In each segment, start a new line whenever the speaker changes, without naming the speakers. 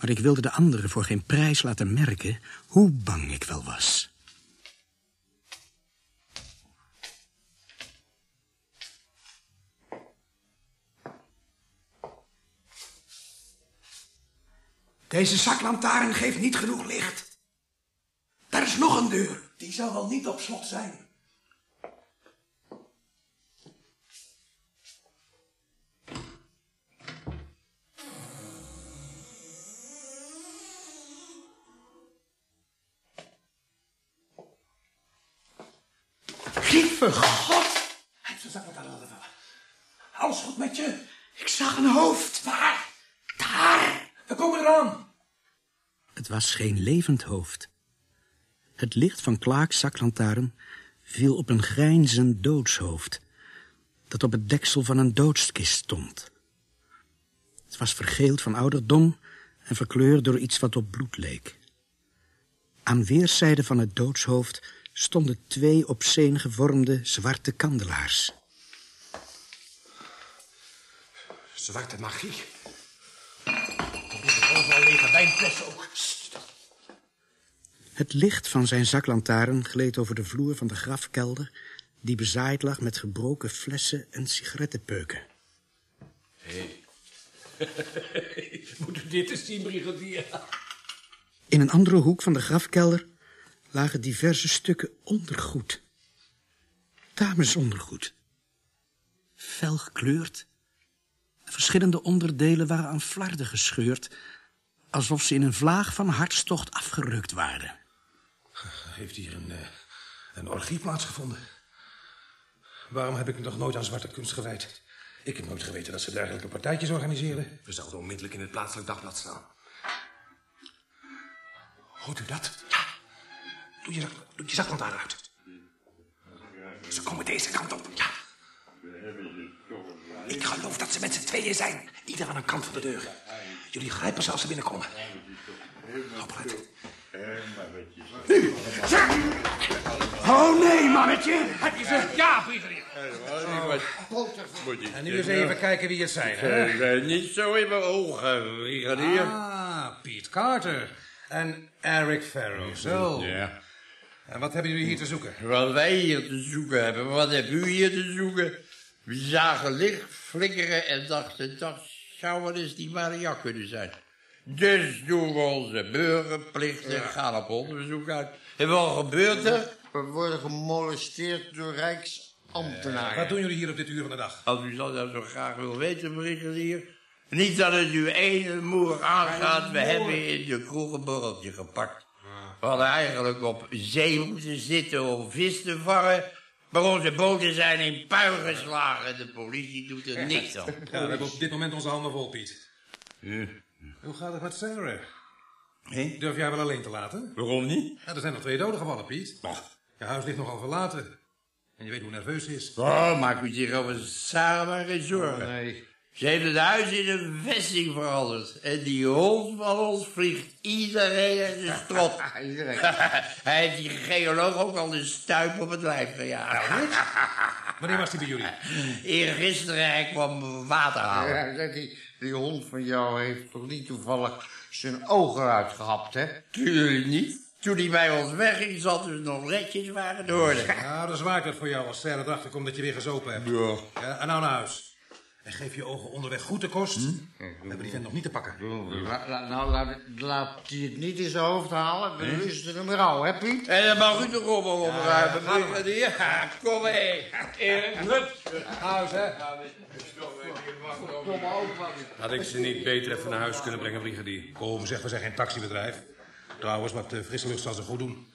Maar ik wilde de anderen voor geen prijs laten merken hoe bang ik wel was.
Deze zaklantaarn geeft niet genoeg licht. Daar is nog een deur. Die zal wel niet op slot zijn. Lieve God! Hij heeft zijn zaklantaarn laten vallen. Alles goed met je? Ik zag een hoofd. Waar? Daar! We komen eraan.
Het was geen levend hoofd. Het licht van Klaaks zaklantaarn viel op een grijnzend doodshoofd... dat op het deksel van een doodskist stond. Het was vergeeld van ouderdom en verkleurd door iets wat op bloed leek. Aan weerszijden van het doodshoofd stonden twee op zeen gevormde zwarte kandelaars.
Zwarte magie. Er liggen overal lege wijnflessen ook.
Het licht van zijn zaklantaarn gleed over de vloer van de grafkelder... die bezaaid lag met gebroken flessen en sigarettenpeuken.
Moet u dit eens zien, brigadier?
In een andere hoek van de grafkelder lagen diverse stukken ondergoed. Damesondergoed. Fel gekleurd. Verschillende onderdelen waren aan flarden gescheurd... alsof ze in een vlaag van hartstocht afgerukt waren.
Heeft hier een, eh, een orgie plaatsgevonden? Waarom heb ik me nog nooit aan zwarte kunst gewijd? Ik heb nooit geweten dat ze dergelijke partijtjes organiseren.
We zouden onmiddellijk in het plaatselijk dagblad staan.
Hoort u dat? Ja. Doe je, zak- doe je zaklantaarn uit. Ze komen deze kant op. Ja. Ik geloof dat ze met z'n tweeën zijn. Ieder aan een kant van de deur. Jullie grijpen ze als ze binnenkomen. Opgelet. Nu. Oh nee, mannetje. Heb je ze? Ja, brigadier.
En nu eens even kijken wie het zijn, hè?
Niet zo in mijn ogen, brigadier.
Ah, Piet Carter. En Eric Farrow, zo.
Ja.
En wat hebben jullie hier te zoeken?
Wat wij hier te zoeken hebben, wat hebben u hier te zoeken? We zagen licht flikkeren en dachten, dat zou wel eens die Maria kunnen zijn. Dus doen we onze burgerplicht en gaan op onderzoek uit. En wat gebeurt er?
We worden gemolesteerd door rijksambtenaren.
Wat doen jullie hier op dit uur van de dag?
Als u dat nou zo graag wil weten, brigadier. Niet dat het u ene moer aangaat, we hebben in de kroeg een borreltje gepakt. We hadden eigenlijk op zee moeten zitten om vis te vangen. Maar onze boten zijn in puin geslagen. De politie doet er niks aan.
Ja, we hebben op dit moment onze handen vol, Piet. Hoe gaat het met Sarah?
Hé?
Durf jij wel alleen te laten?
Waarom niet?
Ja, er zijn nog twee doden gevallen, Piet. Je huis ligt nogal verlaten. En je weet hoe nerveus ze is.
Oh, maak u zich over Sarah maar geen zorgen.
Nee.
Ze heeft het huis in een vesting veranderd. En die hond van ons vliegt iedereen in de strot. Hij heeft die geoloog ook al de stuip op het lijf gejaagd.
Wanneer was die bij jullie?
Eergisteren hij kwam water halen.
Ja, zeg, die, die hond van jou heeft toch niet toevallig zijn ogen uitgehapt, hè?
Tuurlijk niet. Toen hij bij ons wegging, zat dus nog netjes waar het hoorde.
Ja, dat is waard het voor jou als Sarah erachter komt dat je weer gezopen hebt.
Ja.
Ja, en nou naar huis. En geef je ogen onderweg goed de kost. We hebben die vent nog niet te pakken.
La- la- nou, laat, laat hij het niet in zijn hoofd halen. We lusten hem rauw, hè, Piet?
En dan mag u de rommel opruimen, brigadier. Ja, Kom mee.
Huis, hè?
Had ik ze niet beter even naar huis kunnen brengen, brigadier?
Kom, zeg, we zijn geen taxibedrijf. Trouwens, wat eh, frisse lucht zal ze goed doen.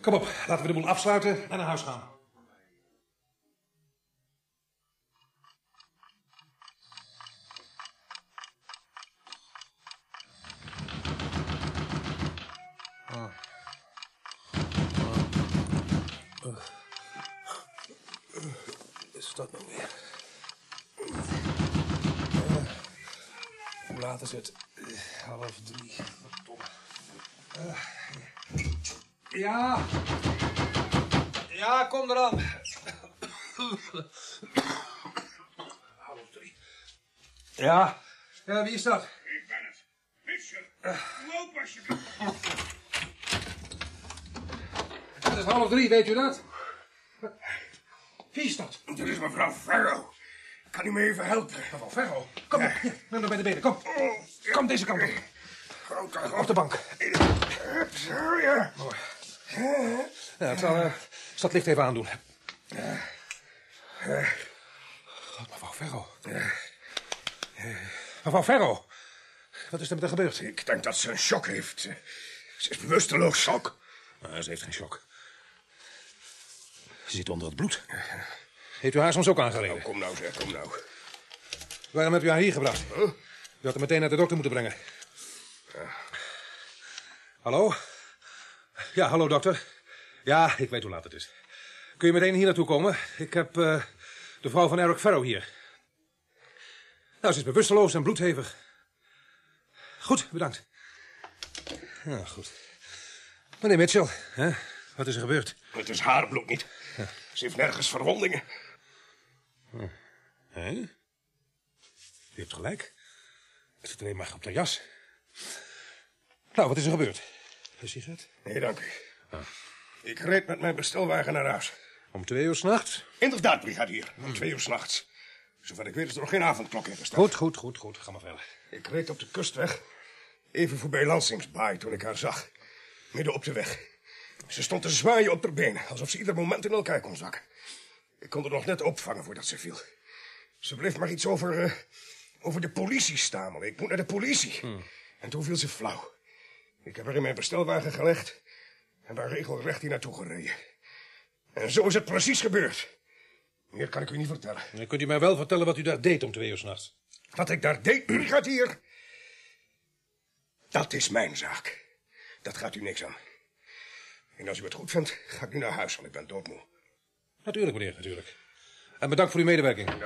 Kom op, laten we de boel afsluiten en naar huis gaan. Is dat nou weer? Hoe laat is het? Eh, Half drie. Verdomme. Eh, ja. Ja, kom eraan. Half drie. Ja. Ja, wie is dat?
Ik ben het. Fischer.
Loop alsjeblieft.
Het is half drie, weet u dat? Wie is dat?
Dit is mevrouw Ferro. Kan u me even helpen?
Mevrouw Ferro. Kom op, hier, neem hem bij de benen, kom. Kom deze kant op.
Grote
Op de bank.
Zo, ja.
Ja, ik zal, zal het licht even aandoen. God, mevrouw Ferro. Mevrouw Ferro. Wat is er met haar gebeurd?
Ik denk dat ze een shock heeft. Ze is bewusteloos. Shock?
Nou, ze heeft geen shock. Ze zit onder het bloed. Heeft u haar soms ook aangereden?
Kom nou, zeg, kom nou.
Waarom hebt u haar hier gebracht? U had haar meteen naar de dokter moeten brengen. Hallo? Ja, hallo dokter. Ja, ik weet hoe laat het is. Kun je meteen hier naartoe komen? Ik heb eh, de vrouw van Eric Farrow hier. Nou, ze is bewusteloos en bloedhevig. Goed, bedankt. Ja, goed. Meneer Mitchell, hè? wat is er gebeurd?
Het is haar bloed niet. Ze heeft nergens verwondingen.
Hè? U hebt gelijk. Het zit alleen maar op de jas. Nou, wat is er gebeurd? Een sigaret?
Nee, dank u. Ik reed met mijn bestelwagen naar huis.
Om twee uur s'nachts?
Inderdaad, brigadier. Om twee uur s'nachts. Zover ik weet is er nog geen avondklok ingesteld.
Goed, goed, goed, goed. Ga maar verder.
Ik reed op de kustweg. Even voorbij Lansingsbaai toen ik haar zag. Midden op de weg. Ze stond te zwaaien op haar benen, alsof ze ieder moment in elkaar kon zakken. Ik kon er nog net opvangen voordat ze viel. Ze bleef maar iets over, eh, over de politie stamelen. Ik moet naar de politie. En toen viel ze flauw. Ik heb haar in mijn bestelwagen gelegd en daar regelrecht hier naartoe gereden. En zo is het precies gebeurd. Meer kan ik u niet vertellen.
Dan kunt u mij wel vertellen wat u daar deed om twee uur s'nachts.
Wat ik daar deed, brigadier, dat is mijn zaak. Dat gaat u niks aan. En als u het goed vindt, ga ik nu naar huis, want ik ben doodmoe.
Natuurlijk, meneer, natuurlijk. En bedankt voor uw medewerking.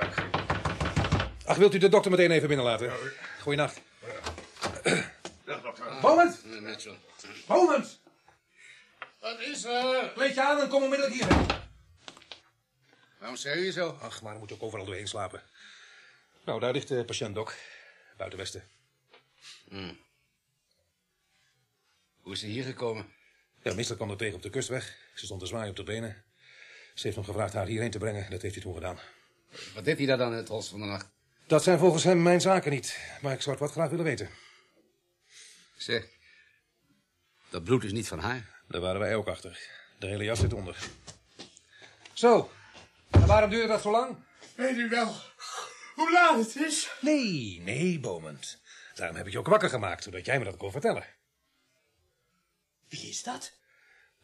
Ach, wilt u de dokter meteen even binnenlaten? Goeienacht.
Dag, dokter.
Moment!
Mitchell.
Moment!
Wat is er?
Kleed je aan en kom onmiddellijk hierheen.
Waarom zeg je zo?
Ach, maar dan moet je ook overal doorheen slapen. Nou, daar ligt de patiënt, Dok. Buiten Westen.
Hoe is ze hier gekomen?
Ja, meester kwam er tegen op de kustweg. Ze stond te zwaaien op de benen. Ze heeft hem gevraagd haar hierheen te brengen. Dat heeft hij toen gedaan.
Wat deed hij daar dan in het holst van de nacht?
Dat zijn volgens hem mijn zaken niet. Maar ik zou het wat graag willen weten.
Zeg, dat bloed is niet van haar.
Daar waren wij ook achter. De hele jas zit onder. Zo. En waarom duurde dat zo lang?
Weet u wel hoe laat het is?
Nee, nee, Bomend. Daarom heb ik je ook wakker gemaakt, zodat jij me dat kon vertellen.
Wie is dat?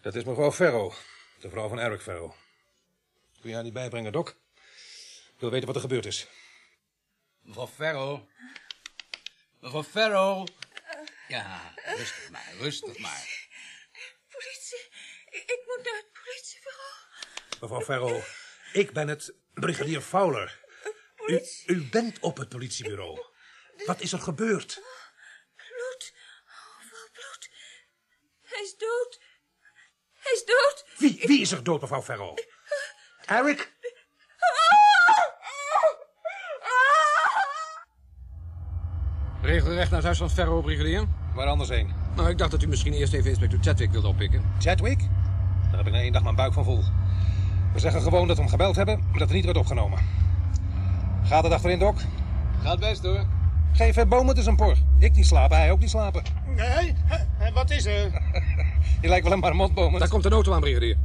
Dat is mevrouw Ferro, de vrouw van Eric Ferro. Kun je haar niet bijbrengen, Doc? Ik wil weten wat er gebeurd is.
Mevrouw Ferro. Mevrouw Ferro. Ja, rustig maar, rustig maar.
Politie. Ik, ik moet naar het politiebureau.
Mevrouw Ferro, ik ben het brigadier Fowler. U, u bent op het politiebureau. Wat is er gebeurd? Wie, is er dood, mevrouw Ferro? Eric?
Regelrecht naar het huis van Ferro, brigadier.
Waar anders heen?
Nou, ik dacht dat u misschien eerst even inspecteur Chadwick wilde oppikken.
Chadwick? Daar heb ik na één dag mijn buik van vol. We zeggen gewoon dat we hem gebeld hebben, maar dat er niet wordt opgenomen. Gaat het achterin, Doc?
Gaat best hoor.
Geef het boom het eens een por. Ik niet slapen, hij ook niet slapen.
Nee, wat is er?
Je lijkt wel een marmotboom.
Daar komt een auto aan, brigadier.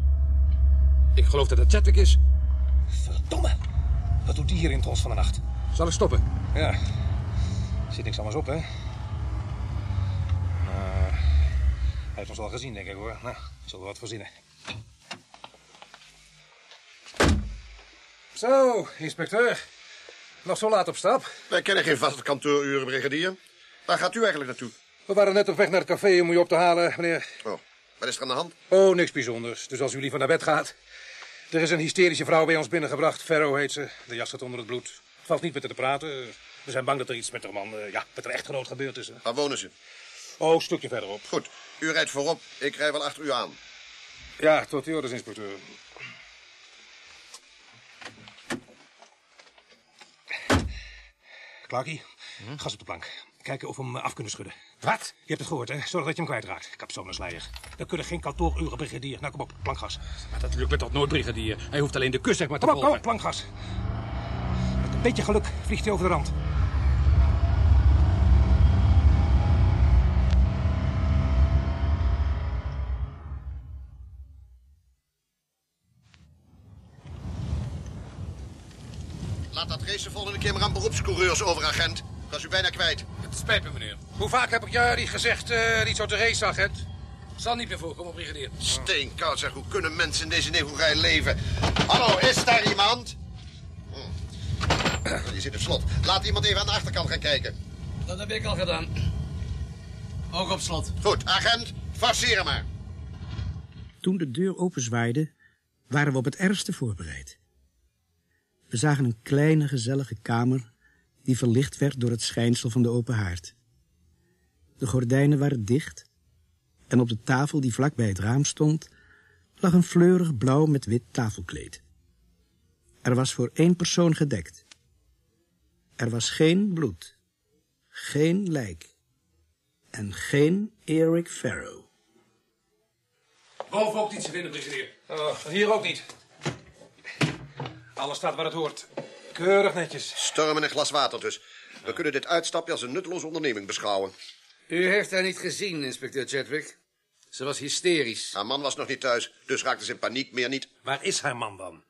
Ik geloof dat het Chadwick is.
Verdomme. Wat doet die hier in het holst van de nacht?
Zal ik stoppen?
Ja. Zit niks anders op, hè? Uh, hij heeft ons al gezien, denk ik, hoor. Nou, zullen we wat verzinnen. Zo, inspecteur. Nog zo laat op stap.
Wij kennen geen vaste kantooruren, brigadier. Waar gaat u eigenlijk naartoe?
We waren net op weg naar het café om u op te halen, meneer.
Oh, wat is er aan de hand?
Oh, niks bijzonders. Dus als u liever naar bed gaat. Er is een hysterische vrouw bij ons binnengebracht. Ferro heet ze. De jas zit onder het bloed. Valt niet met haar te praten. We zijn bang dat er iets met haar man, eh, ja, met haar echtgenoot gebeurd is.
Waar wonen ze?
Oh, een stukje verderop.
Goed, u rijdt voorop. Ik rij wel achter u aan.
Ja, tot die orders, inspecteur. Clarkie, gas op de plank. Kijken of we hem af kunnen schudden.
Wat?
Je hebt het gehoord, hè? Zorg dat je hem kwijtraakt. Kapsonesleier. Dan kunnen geen kantooruren, brigadier. Nou, kom op, plankgas.
Maar dat lukt me toch nooit, brigadier? Hij hoeft alleen de kust zeg maar te
Kom op, kom
volgen.
op, plankgas. Met een beetje geluk vliegt hij over de rand.
Laat dat race de volgende keer maar aan beroepscoureurs over, agent. Dat is u bijna kwijt.
Het spijt me, meneer. Hoe vaak heb ik jullie gezegd, eh niet zo te race, agent? Zal niet meer voorkomen, brigadier.
Steenkoud zeg, hoe kunnen mensen in deze nevelrij leven? Hallo, is daar iemand? Hm. Je zit op slot. Laat iemand even aan de achterkant gaan kijken.
Dat heb ik al gedaan. Ook op slot.
Goed, agent, forceer maar.
Toen de deur openzwaaide, waren we op het ergste voorbereid. We zagen een kleine, gezellige kamer die verlicht werd door het schijnsel van de open haard. De gordijnen waren dicht en op de tafel die vlak bij het raam stond, lag een fleurig blauw met wit tafelkleed. Er was voor één persoon gedekt. Er was geen bloed, geen lijk en geen Eric Farrow.
Boven ook niet te vinden, brigadier.
Oh, hier ook niet. Alles staat waar het hoort. Keurig netjes.
Storm en een glas water dus. We kunnen dit uitstapje als een nutteloze onderneming beschouwen.
U heeft haar niet gezien, inspecteur Chadwick. Ze was hysterisch.
Haar man was nog niet thuis, dus raakte ze in paniek, meer niet.
Waar is haar man dan?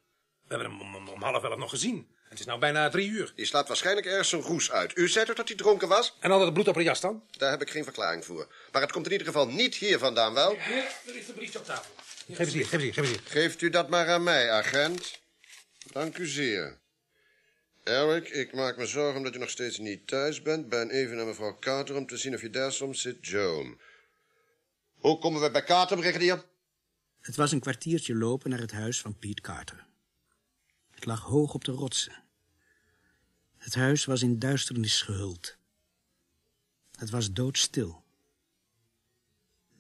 We hebben hem om, om, om half elf nog gezien. Het is nou bijna drie uur.
Die slaat waarschijnlijk ergens zijn roes uit. U zei toch dat hij dronken was?
En al dat bloed op haar jas dan?
Daar heb ik geen verklaring voor. Maar het komt in ieder geval niet hier vandaan, wel?
Heer, er ligt een briefje op tafel.
Geef eens hier, geef eens hier, geef eens hier.
Geeft u dat maar aan mij, agent. Dank u zeer. Eric, ik maak me zorgen omdat u nog steeds niet thuis bent. Ben even naar mevrouw Carter om te zien of je daar soms zit, Joan. Hoe komen we bij Carter, brigadier?
Het was een kwartiertje lopen naar het huis van Piet Carter. Het lag hoog op de rotsen. Het huis was in duisternis gehuld. Het was doodstil.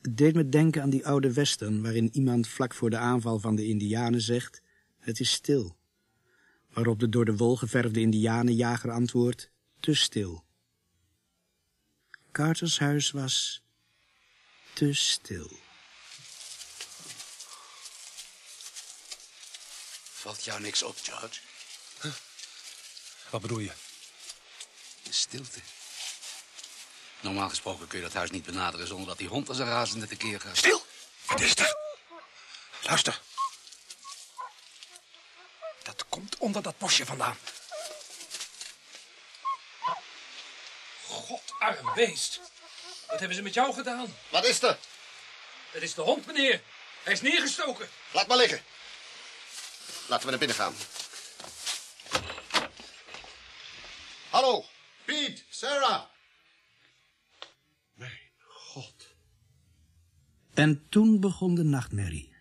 Het deed me denken aan die oude western waarin iemand vlak voor de aanval van de indianen zegt... Het is stil. Waarop de door de wol geverfde indianenjager antwoordt... Te stil. Carters huis was te stil.
Valt jou niks op, George?
Wat bedoel je?
De stilte. Normaal gesproken kun je dat huis niet benaderen zonder dat die hond als een razende tekeer gaat.
Stil! Wat is er? Luister. Dat komt onder dat bosje vandaan. God, arm beest. Wat hebben ze met jou gedaan?
Wat is er?
Het is de hond, meneer. Hij is neergestoken.
Laat maar liggen. Laten we naar binnen gaan. Hallo, Piet, Sarah. Mijn god.
En toen begon de nachtmerrie.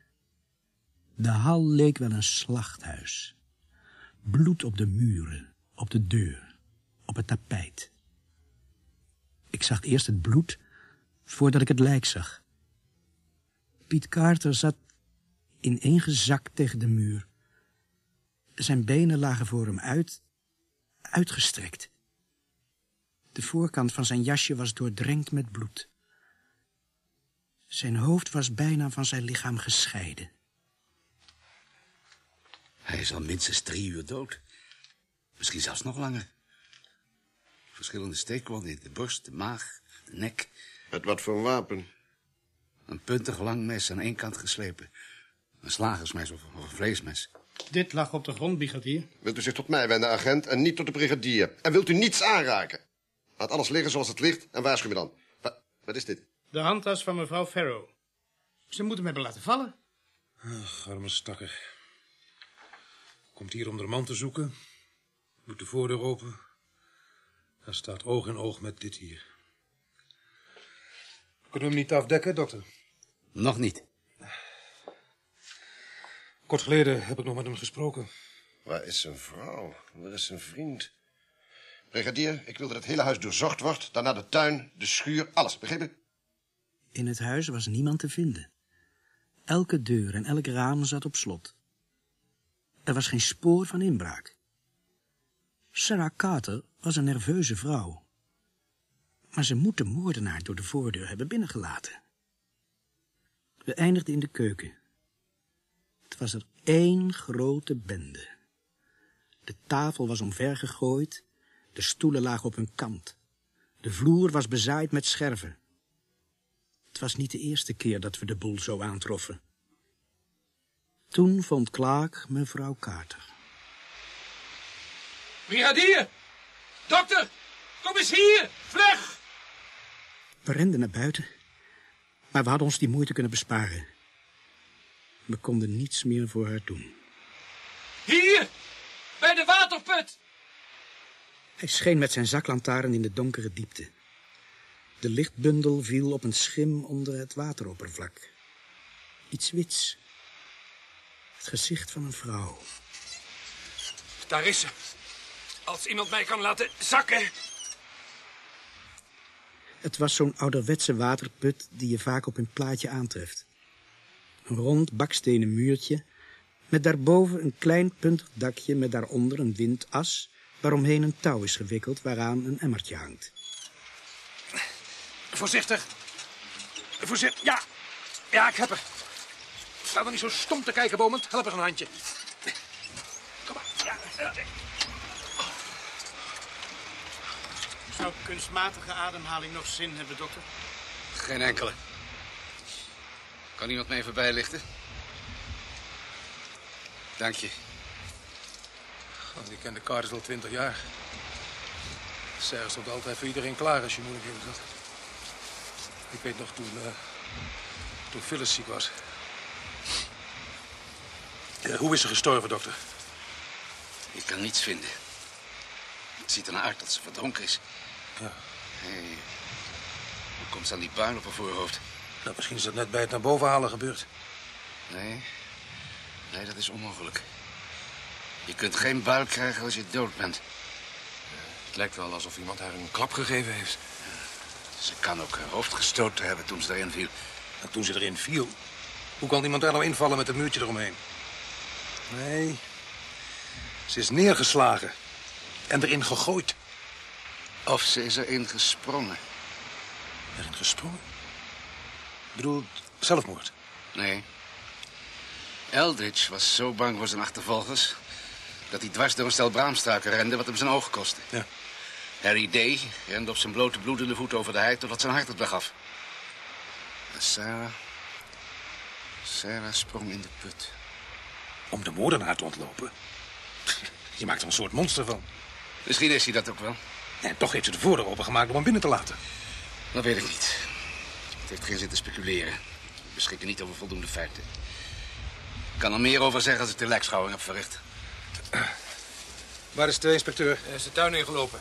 De hal leek wel een slachthuis. Bloed op de muren, op de deur, op het tapijt. Ik zag eerst het bloed, voordat ik het lijk zag. Piet Carter zat ineengezakt tegen de muur. Zijn benen lagen voor hem uit, uitgestrekt. De voorkant van zijn jasje was doordrenkt met bloed. Zijn hoofd was bijna van zijn lichaam gescheiden.
Hij is al minstens drie uur dood. Misschien zelfs nog langer. Verschillende steekwonden in de borst, de maag, de nek.
Met wat voor een wapen?
Een puntig lang mes aan één kant geslepen. Een slagersmes of, of een vleesmes.
Dit lag op de grond, brigadier.
Wilt u zich tot mij wenden, agent, en niet tot de brigadier? En wilt u niets aanraken? Laat alles liggen zoals het ligt en waarschuw me dan. Wa- wat is dit?
De handtas van mevrouw Farrow. Ze moeten hem hebben laten vallen.
Ach, arme stakker. Komt hier om de man te zoeken. Doet de voordeur open. Hij staat oog in oog met dit hier. Kunnen we hem niet afdekken, dokter?
Nog niet.
Kort geleden heb ik nog met hem gesproken.
Waar is zijn vrouw? Waar is zijn vriend? Brigadier, ik wil dat het hele huis doorzocht wordt. Daarna de tuin, de schuur, alles. Begrepen?
In het huis was niemand te vinden. Elke deur en elk raam zat op slot. Er was geen spoor van inbraak. Sarah Carter was een nerveuze vrouw. Maar ze moet de moordenaar door de voordeur hebben binnengelaten. We eindigden in de keuken. Het was er één grote bende. De tafel was omver gegooid, de stoelen lagen op hun kant. De vloer was bezaaid met scherven. Het was niet de eerste keer dat we de boel zo aantroffen. Toen vond Clark mevrouw Carter.
Brigadier! Dokter! Kom eens hier! Vlug!
We renden naar buiten, maar we hadden ons die moeite kunnen besparen. We konden niets meer voor haar doen.
Hier! Bij de waterput!
Hij scheen met zijn zaklantaarn in de donkere diepte. De lichtbundel viel op een schim onder het wateroppervlak. Iets wits. Het gezicht van een vrouw.
Daar is ze. Als iemand mij kan laten zakken.
Het was zo'n ouderwetse waterput die je vaak op een plaatje aantreft. Een rond bakstenen muurtje, met daarboven een klein puntig dakje met daaronder een windas, waaromheen een touw is gewikkeld waaraan een emmertje hangt.
Voorzichtig. Voorzichtig. Ja. Ja, ik heb er. Sta dan niet zo stom te kijken, Bomend. Help er een handje. Kom maar. Ja. ja.
Zou kunstmatige ademhaling nog zin hebben, dokter?
Geen enkele. Kan iemand mij even bijlichten? Dank je.
Want ik ken de Carters al twintig jaar. Serge stond altijd voor iedereen klaar als je moeilijkheden had. Ik weet nog toen, eh, toen Phyllis ziek was. Hoe is ze gestorven, dokter?
Ik kan niets vinden. Het ziet er naar uit dat ze verdronken is.
Ja.
Hey, hoe komt ze aan die buin op haar voorhoofd?
Nou, misschien is dat net bij het naar boven halen gebeurd.
Nee, nee, dat is onmogelijk. Je kunt geen buil krijgen als je dood bent.
Het lijkt wel alsof iemand haar een klap gegeven heeft.
Ze kan ook haar hoofd gestoten hebben toen ze erin viel.
En toen ze erin viel, hoe kan iemand daar nou invallen met een muurtje eromheen? Nee, ze is neergeslagen en erin gegooid.
Of ze is erin gesprongen.
Erin gesprongen? Ik bedoel, zelfmoord.
Nee. Eldridge was zo bang voor zijn achtervolgers... dat hij dwars door een stel braamstruiken rende wat hem zijn oog kostte.
Ja.
Harry Day rende op zijn blote bloedende voet over de hei... totdat zijn hart het begaf. En Sarah... Sarah sprong in de put.
Om de moordenaar te ontlopen? Je maakt er een soort monster van.
Misschien is hij dat ook wel.
En toch heeft ze de voordeur opengemaakt om hem binnen te laten.
Dat weet ik niet. Het heeft geen zin te speculeren. We beschikken niet over voldoende feiten. Ik kan er meer over zeggen als ik de lijkschouwing heb verricht.
Waar is de inspecteur?
Hij is de tuin ingelopen.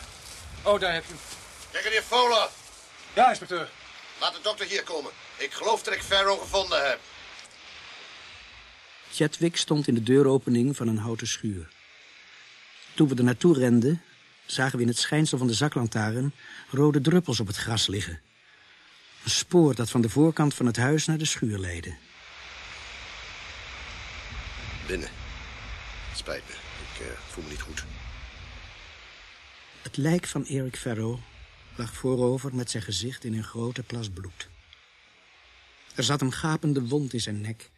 Oh, daar heb je hem.
Brigadier Fowler,
Ja, inspecteur.
laat de dokter hier komen. Ik geloof dat ik Farrow gevonden heb.
Chadwick stond in de deuropening van een houten schuur. Toen we er naartoe renden, zagen we in het schijnsel van de zaklantaarn rode druppels op het gras liggen. Een spoor dat van de voorkant van het huis naar de schuur leidde.
Binnen. Spijt me, ik eh, voel me niet goed.
Het lijk van Eric Farrow lag voorover met zijn gezicht in een grote plas bloed. Er zat een gapende wond in zijn nek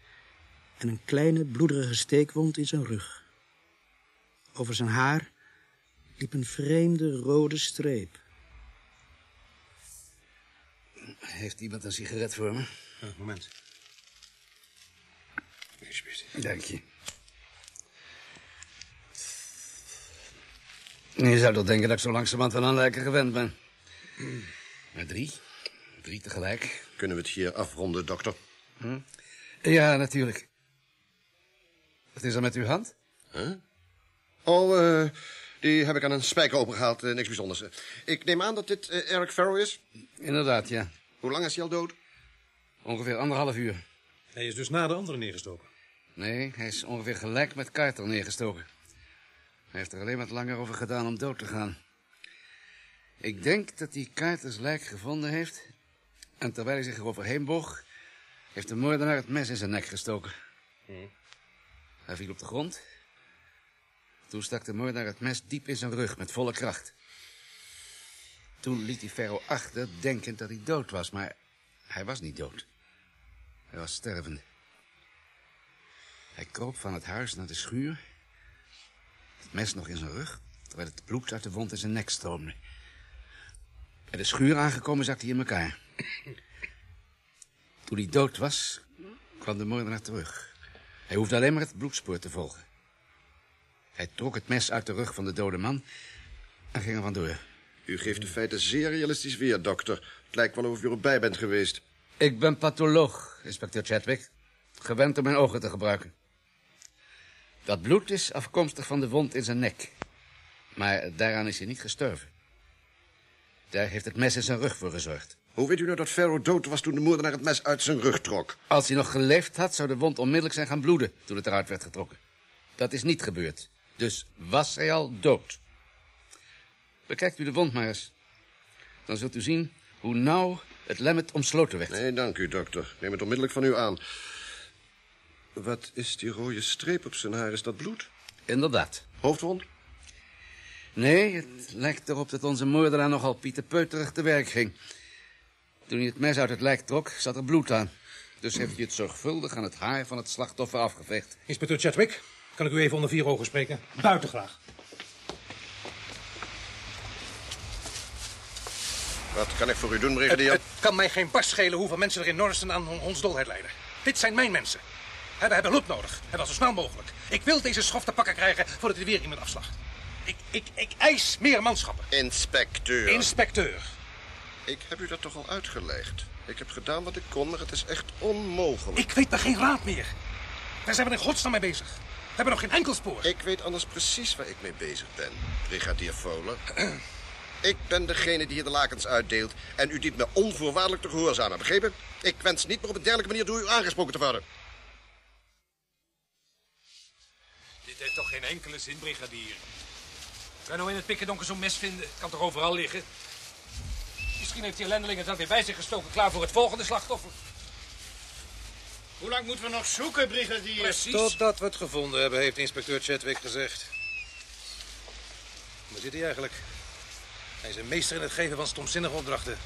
en een kleine bloederige steekwond in zijn rug. Over zijn haar liep een vreemde rode streep.
Heeft iemand een sigaret voor me?
Ja, moment. Alsjeblieft.
Dank je. Je zou toch denken dat ik zo langzamerhand van aanlijken gewend ben. Maar drie? Drie tegelijk?
Kunnen we het hier afronden, dokter?
Ja, natuurlijk. Wat is er met uw hand?
Oh, eh, die heb ik aan een spijker opengehaald. eh, niks bijzonders. Eh, Ik neem aan dat dit eh, Eric Farrow is.
Inderdaad, ja.
Hoe lang is hij al dood?
Ongeveer anderhalf uur.
Hij is dus na de andere neergestoken.
Nee, hij is ongeveer gelijk met Carter neergestoken. Hij heeft er alleen wat langer over gedaan om dood te gaan. Ik denk dat hij Carters lijk gevonden heeft... en terwijl hij zich eroverheen boog... heeft de moordenaar het mes in zijn nek gestoken. Hij viel op de grond. Toen stak de moordenaar het mes diep in zijn rug met volle kracht. Toen liet hij Ferro achter, denkend dat hij dood was. Maar hij was niet dood. Hij was stervende. Hij kroop van het huis naar de schuur. Het mes nog in zijn rug, terwijl het bloed uit de wond in zijn nek stroomde. Bij de schuur aangekomen zakte hij in elkaar. Toen hij dood was, kwam de moordenaar terug. Hij hoefde alleen maar het bloedspoor te volgen. Hij trok het mes uit de rug van de dode man en ging er vandoor.
U geeft de feiten zeer realistisch weer, dokter. Het lijkt wel of u erbij bent geweest.
Ik ben patholoog, inspecteur Chadwick. Gewend om mijn ogen te gebruiken. Dat bloed is afkomstig van de wond in zijn nek. Maar daaraan is hij niet gestorven. Daar heeft het mes in zijn rug voor gezorgd.
Hoe weet u nou dat Ferro dood was toen de moordenaar het mes uit zijn rug trok?
Als hij nog geleefd had, zou de wond onmiddellijk zijn gaan bloeden toen het eruit werd getrokken. Dat is niet gebeurd. Dus was hij al dood. Bekijkt u de wond maar eens. Dan zult u zien hoe nauw het lemmet omsloten werd.
Nee, dank u, dokter. Neem het onmiddellijk van u aan. Wat is die rode streep op zijn haar? Is dat bloed?
Inderdaad.
Hoofdwond?
Nee, het lijkt erop dat onze moordenaar nogal pieterpeuterig te werk ging. Toen hij het mes uit het lijk trok, zat er bloed aan. Dus heeft hij het zorgvuldig aan het haar van het slachtoffer afgeveegd.
Inspecteur Chadwick, kan ik u even onder vier ogen spreken? Buiten graag.
Wat kan ik voor u doen, brigadier?
Het kan mij geen barst schelen hoeveel mensen er in Norriston aan hondsdolheid lijden. Dit zijn mijn mensen. We hebben hulp nodig. En dat zo snel mogelijk. Ik wil deze schof te pakken krijgen voordat hij weer iemand afslacht. Ik, ik, ik eis meer manschappen.
Inspecteur.
Inspecteur.
Ik heb u dat toch al uitgelegd. Ik heb gedaan wat ik kon, maar het is echt onmogelijk.
Ik weet maar geen raad meer. Waar zijn we in godsnaam mee bezig? We hebben nog geen enkel spoor.
Ik weet anders precies waar ik mee bezig ben, brigadier Fowler. ik ben degene die hier de lakens uitdeelt en u dient me onvoorwaardelijk te gehoorzamen, begrepen? Ik wens niet meer op een dergelijke manier door u aangesproken te worden.
Dit heeft toch geen enkele zin, brigadier? Kan nou in het pikkendonker zo'n mes vinden? Kan toch overal liggen? Misschien heeft die ellendeling het dan weer bij zich gestoken, klaar voor het volgende slachtoffer.
Hoe lang moeten we nog zoeken, brigadier?
Precies.
Totdat we het gevonden hebben, heeft inspecteur Chadwick gezegd. Waar zit hij eigenlijk? Hij is een meester in het geven van stomzinnige opdrachten.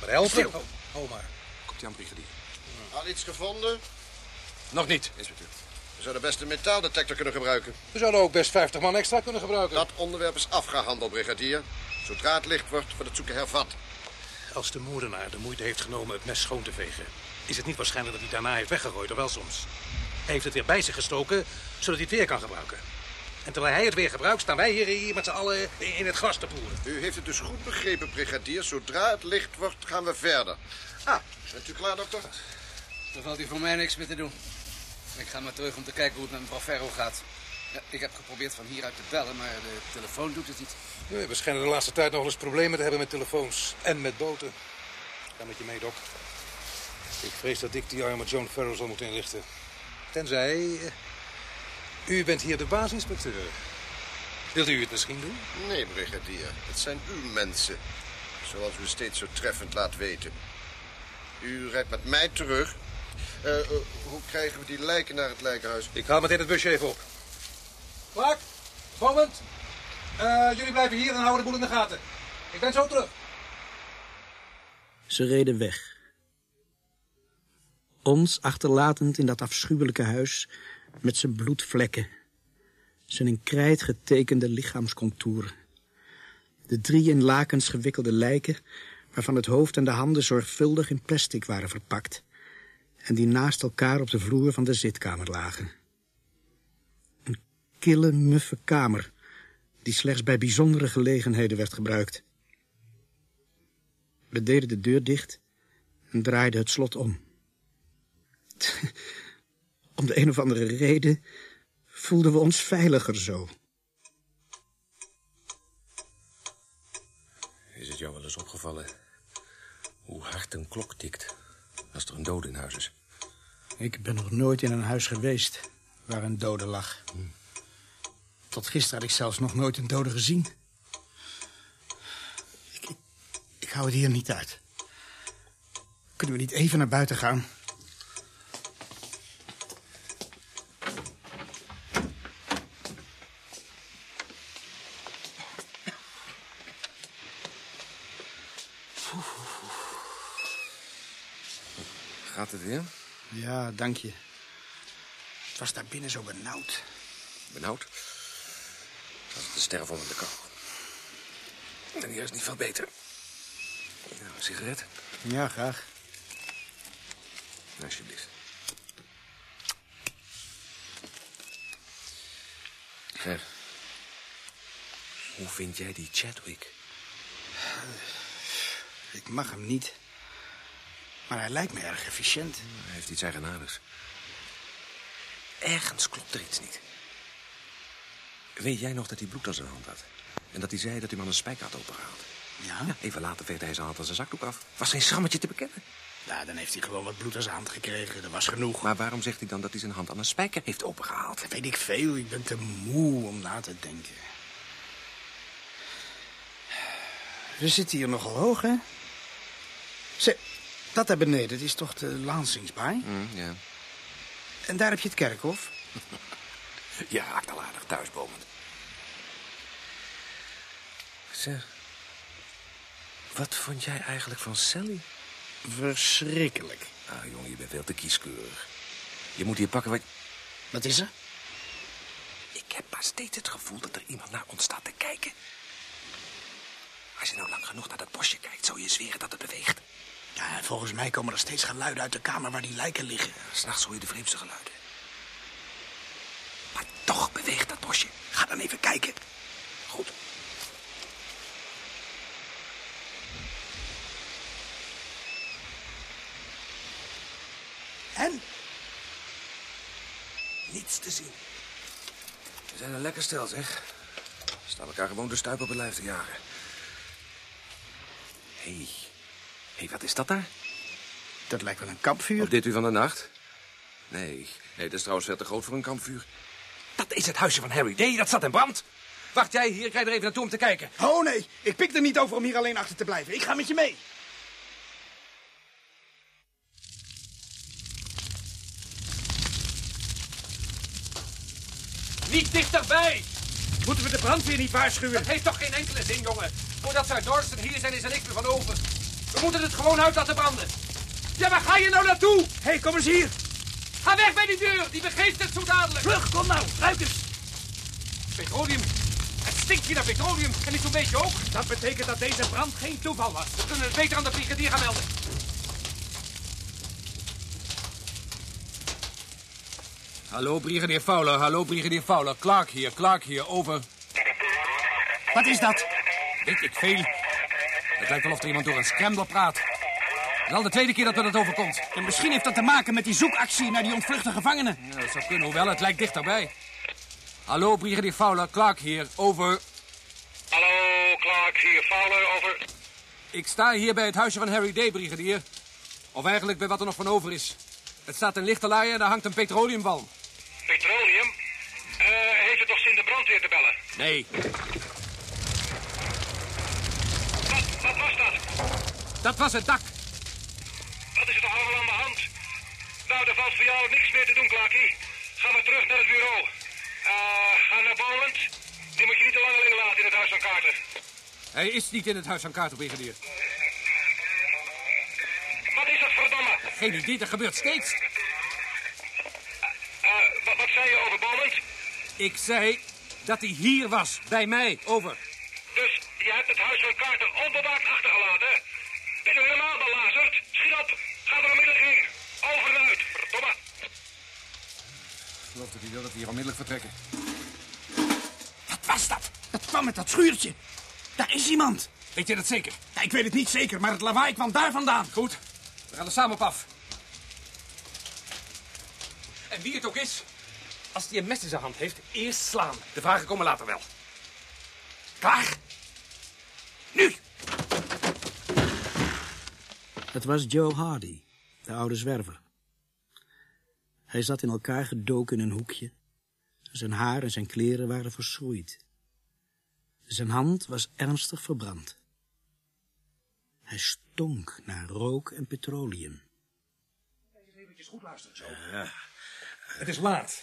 Maar helpen?
Stil.
Oh, oh maar.
Komt hij aan, brigadier?
Al iets gevonden?
Nog niet.
Inspecteur. We zouden best een metaaldetector kunnen gebruiken.
We zouden ook best 50 man extra kunnen gebruiken.
Dat onderwerp is afgehandeld, brigadier. Zodra het licht wordt, wordt het zoeken hervat.
Als de moordenaar de moeite heeft genomen het mes schoon te vegen... is het niet waarschijnlijk dat hij daarna heeft weggegooid, of wel soms. Hij heeft het weer bij zich gestoken, zodat hij het weer kan gebruiken. En terwijl hij het weer gebruikt, staan wij hier, hier met z'n allen in het gras te poeren.
U heeft het dus goed begrepen, brigadier. Zodra het licht wordt, gaan we verder. Ah, bent u klaar, dokter?
Dan valt hier voor mij niks meer te doen. Ik ga maar terug om te kijken hoe het met mevrouw Ferro gaat. Ja, ik heb geprobeerd van hieruit te bellen, maar de telefoon doet het niet.
Nee, we schijnen de laatste tijd nog wel eens problemen te hebben met telefoons en met boten. Ga met je mee, Doc. Ik vrees dat ik die arme Joan Farrow zal moeten inlichten. Tenzij... eh, U bent hier de baasinspecteur. Wilt u het misschien doen?
Nee, brigadier. Het zijn uw mensen. Zoals u steeds zo treffend laat weten. U rijdt met mij terug. Eh, eh, hoe krijgen we die lijken naar het lijkenhuis?
Ik haal meteen het busje even op. Clark, Bowland, eh, jullie blijven hier en houden de boel in de gaten. Ik ben zo terug.
Ze reden weg. Ons achterlatend in dat afschuwelijke huis met zijn bloedvlekken. Zijn in krijt getekende lichaamscontouren. De drie in lakens gewikkelde lijken, waarvan het hoofd en de handen zorgvuldig in plastic waren verpakt. En die naast elkaar op de vloer van de zitkamer lagen. Kille, muffe kamer, die slechts bij bijzondere gelegenheden werd gebruikt. We deden de deur dicht en draaiden het slot om. Om de een of andere reden voelden we ons veiliger zo.
Is het jou wel eens opgevallen hoe hard een klok tikt als er een dood in huis is?
Ik ben nog nooit in een huis geweest waar een dode lag. Tot gisteren had ik zelfs nog nooit een dode gezien. Ik, ik, ik hou het hier niet uit. Kunnen we niet even naar buiten gaan?
Gaat het weer?
Ja, dank je. Het was daar binnen zo benauwd.
Benauwd? Te sterven onder de kou. En hier is niet veel beter. Nou, een sigaret?
Ja, graag.
Alsjeblieft. Zeg. Hoe vind jij die Chadwick?
Ik mag hem niet. Maar hij lijkt me erg efficiënt.
Hij heeft iets eigenaardigs. Ergens klopt er iets niet. Weet jij nog dat hij bloed aan zijn hand had? En dat hij zei dat hij hem aan een spijker had opengehaald?
Ja?
Even later veegde hij zijn hand aan zijn zakdoek af. Was geen schrammetje te bekennen.
Ja, dan heeft hij gewoon wat bloed aan zijn hand gekregen. Dat was genoeg.
Maar waarom zegt hij dan dat hij zijn hand aan een spijker heeft opengehaald?
Dat weet ik veel. Ik ben te moe om na te denken. We zitten hier nogal hoog, hè? Zeg, dat daar beneden, dat is toch de Lansingsbaai?
Hm, ja.
En daar heb je het kerkhof.
Al aardig thuisbomend. Zeg, wat vond jij eigenlijk van Sally?
Verschrikkelijk.
Ah, jongen, je bent veel te kieskeurig. Je moet hier pakken wat...
Wat is er?
Ik heb maar steeds het gevoel dat er iemand naar ons staat te kijken. Als je nou lang genoeg naar dat bosje kijkt, zou je zweren dat het beweegt.
Ja, en volgens mij komen er steeds geluiden uit de kamer waar die lijken liggen.
S'nachts hoor je de vreemdste geluiden. Maar toch beweegt dat bosje. Ga dan even kijken. Goed.
En?
Niets te zien. We zijn er lekker stil, zeg. We staan elkaar gewoon de stuip op het lijf te jagen. Hé, hey. hey, wat is dat daar?
Dat lijkt wel een kampvuur.
Op dit uur van de nacht? Nee, nee, dat is trouwens veel te groot voor een kampvuur. Dat is het huisje van Harry Day, dat staat in brand. Wacht jij hier, ik rijd er even naartoe om te kijken.
Oh nee, ik pik er niet over om hier alleen achter te blijven. Ik ga met je mee.
Niet dichterbij!
Moeten we de brandweer niet waarschuwen?
Dat heeft toch geen enkele zin, jongen? Voordat Sir Dorsten hier zijn, is er niks meer van over. We moeten het gewoon uit laten branden. Ja, waar ga je nou naartoe?
Hé, hey, kom eens hier.
Ga weg bij die deur, die begeeft het zo dadelijk.
Vlug, kom nou, ruik eens.
Petroleum. Het stinkt hier naar petroleum en niet zo'n beetje ook.
Dat betekent dat deze brand geen toeval was.
We kunnen het beter aan de brigadier gaan melden.
Hallo, brigadier Fowler. Hallo, brigadier Fowler. Clark hier, Clark hier, over.
Wat is dat?
Weet ik veel. Het lijkt wel of er iemand door een scrambler praat. Het is al de tweede keer dat er dat overkomt.
En misschien heeft dat te maken met die zoekactie naar die ontvluchte gevangenen.
Ja, dat zou kunnen, hoewel het lijkt dichterbij. Hallo, brigadier Fowler, Clark hier, over.
Hallo, Clark hier, Fowler, over.
Ik sta hier bij het huisje van Harry Day, brigadier. Of eigenlijk bij wat er nog van over is. Het staat in lichte laaien en daar hangt een petroleumwal.
Petroleum? Uh, heeft het toch zin de brandweer te bellen?
Nee.
Wat, wat was dat?
Dat was het dak.
Wat is er toch allemaal aan de hand? Nou, er valt voor jou niks meer te doen, Clarkie. Ga maar terug naar het bureau. Uh, ga naar Boland. Die moet je niet te lang alleen laten in het huis van Carter.
Hij is niet in het huis van Carter, brigadier.
Wat is dat, verdomme?
Geen idee, dat gebeurt steeds.
Zei je over?
Ik zei dat hij hier was, bij mij, over.
Dus je hebt het huis van Carter onbewaakt achtergelaten? Ben je helemaal belazerd? Schiet op, ga er onmiddellijk heen. Over en uit, verdomme.
Ik geloof dat hij wil dat we hier onmiddellijk vertrekken.
Wat was dat? Dat kwam met dat schuurtje. Daar is iemand.
Weet je dat zeker?
Ja, ik weet het niet zeker, maar het lawaai kwam daar vandaan.
Goed, we gaan er samen op af.
En wie het ook is, als hij een mes in zijn hand heeft, eerst slaan. De vragen komen later wel. Klaar? Nu!
Het was Joe Hardy, de oude zwerver. Hij zat in elkaar gedoken in een hoekje. Zijn haar en zijn kleren waren verschroeid. Zijn hand was ernstig verbrand. Hij stonk naar rook en petroleum.
Even goed luisteren, zo. Het is laat.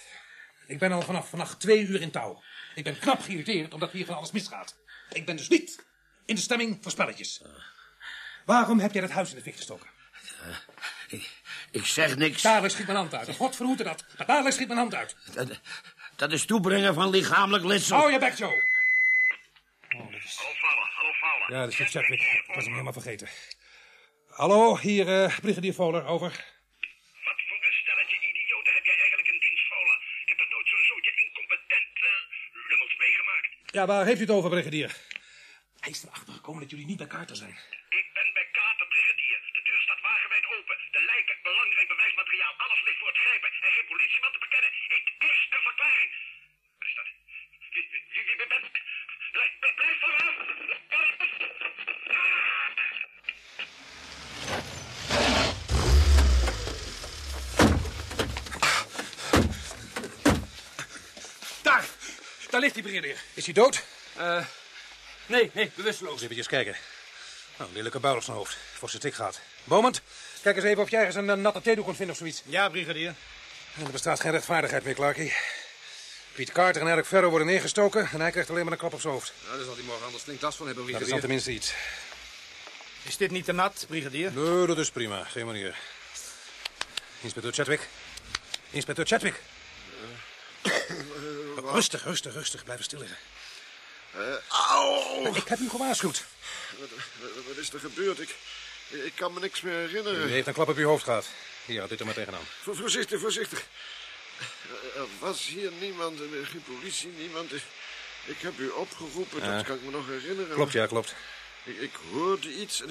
Ik ben al vanaf vannacht twee uur in touw. Ik ben knap geïrriteerd omdat hier van alles misgaat. Ik ben dus niet in de stemming voor spelletjes. Waarom heb jij dat huis in de fik gestoken?
Uh, ik,
Ik zeg niks.
Dadelijk schiet mijn hand uit. God verhoede dat. Maar dadelijk schiet mijn hand uit.
Dat, dat is toebrengen van lichamelijk letsel.
Hou je bek, Joe.
Hallo, Fowler. Hallo, Fowler.
Ja, dat is Chadwick. Ik was hem helemaal vergeten. Hallo, hier uh, brigadier Fowler, over.
Wat voor een stelletje idioten heb jij eigenlijk in dienst, Fowler? Ik heb nog nooit zo'n zootje incompetent uh, lummels meegemaakt.
Ja, waar heeft u het over, brigadier? Hij is erachter gekomen dat jullie niet bij Carter zijn.
Ik ben bij Carter, brigadier. De deur staat wagenwijd open. De lijken, belangrijk bewijsmateriaal, alles ligt voor het grijpen. En geen politieman te bekennen. Ik is de verklaring. Wat is dat? Wie, wie, wie, wie bent... Blijf, blijf vanaf!
Daar! Daar ligt die brigadier.
Is hij dood?
Uh, nee, nee, bewusteloos.
Even kijken. Nou, lelijke buil op zijn hoofd. Voor zijn tik gaat. Bomend, kijk eens even of jij ergens een, een natte theedoek kon vinden of zoiets.
Ja, brigadier.
En er bestaat geen rechtvaardigheid meer, Clarkie. Piet Carter en Eric Ferro worden neergestoken en hij krijgt alleen maar een klap op zijn hoofd.
Nou, daar zal hij morgen anders flink last van hebben, brigadier.
Dat is dan tenminste iets.
Is dit niet te nat, brigadier?
Nee, dat is prima. Geen manier. Inspecteur Chadwick. Inspecteur Chadwick. Rustig, rustig, rustig. Blijven stil liggen.
Uh, auw!
Ik heb u gewaarschuwd.
Wat, wat, is er gebeurd? Ik, ik kan me niks meer herinneren.
U heeft een klap op uw hoofd gehad. Hier, had dit er maar tegenaan.
Voorzichtig, voorzichtig. Er was hier niemand, geen politie, niemand. Ik heb u opgeroepen, dat kan ik me nog herinneren.
Klopt, ja, klopt.
Ik, ik hoorde iets en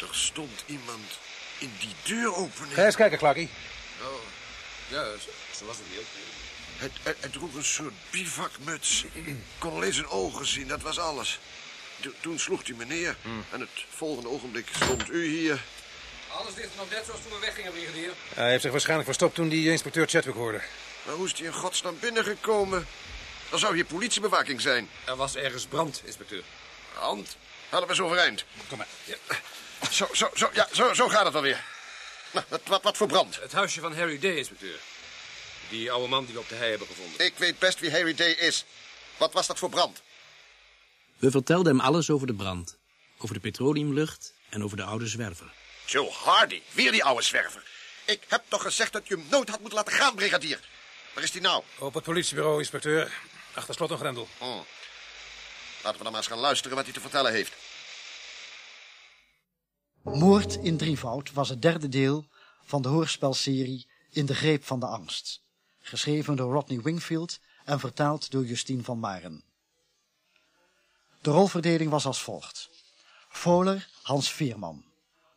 er stond iemand in die deur open.
Ga eens kijken, Clarkie.
Oh, ja, zo was het niet.
Hij, hij, hij, droeg een soort bivakmuts. Ik kon alleen zijn ogen zien, dat was alles. To, toen sloeg hij me neer.
Hmm.
En het volgende ogenblik stond u hier.
Alles ligt nog net zoals toen we weggingen, brigadier.
Hij heeft zich waarschijnlijk verstopt toen die inspecteur Chadwick hoorde.
Maar hoe is hij in godsnaam binnengekomen? Dan zou hier politiebewaking zijn.
Er was ergens brand, inspecteur.
Brand? Hadden we zo overeind.
Kom maar.
Ja. Zo, zo, zo, ja, zo, zo gaat het alweer. Nou, wat, wat, wat voor brand?
Het huisje van Harry Day, inspecteur. Die oude man die we op de hei hebben gevonden.
Ik weet best wie Harry Day is. Wat was dat voor brand?
We vertelden hem alles over de brand. Over de petroleumlucht en over de oude zwerver.
Joe Hardy, weer die oude zwerver. Ik heb toch gezegd dat je hem nooit had moeten laten gaan, brigadier. Waar is hij nou?
Op het politiebureau, inspecteur. Achter slot en grendel.
Oh. Laten we dan maar eens gaan luisteren wat hij te vertellen heeft.
Moord in drievoud was het derde deel van de hoorspelserie In de greep van de angst. Geschreven door Rodney Wingfield en vertaald door Justine van Maren. De rolverdeling was als volgt. Fowler Hans Veerman.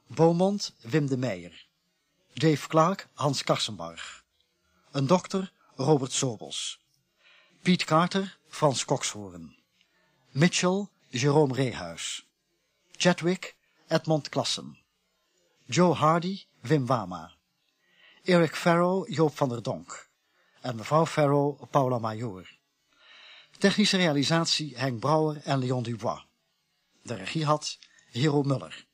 Beaumont Wim de Meijer. Dave Clark Hans Karsenbarg. Een dokter Robert Sobels. Piet Carter Frans Kokshoorn. Mitchell Jerome Reehuis. Chadwick Edmond Klassen. Joe Hardy Wim Wama. Eric Farrow Joop van der Donk. En mevrouw Farrow Paula Major. Technische realisatie Henk Brouwer en Leon Dubois. De regie had Hero Muller.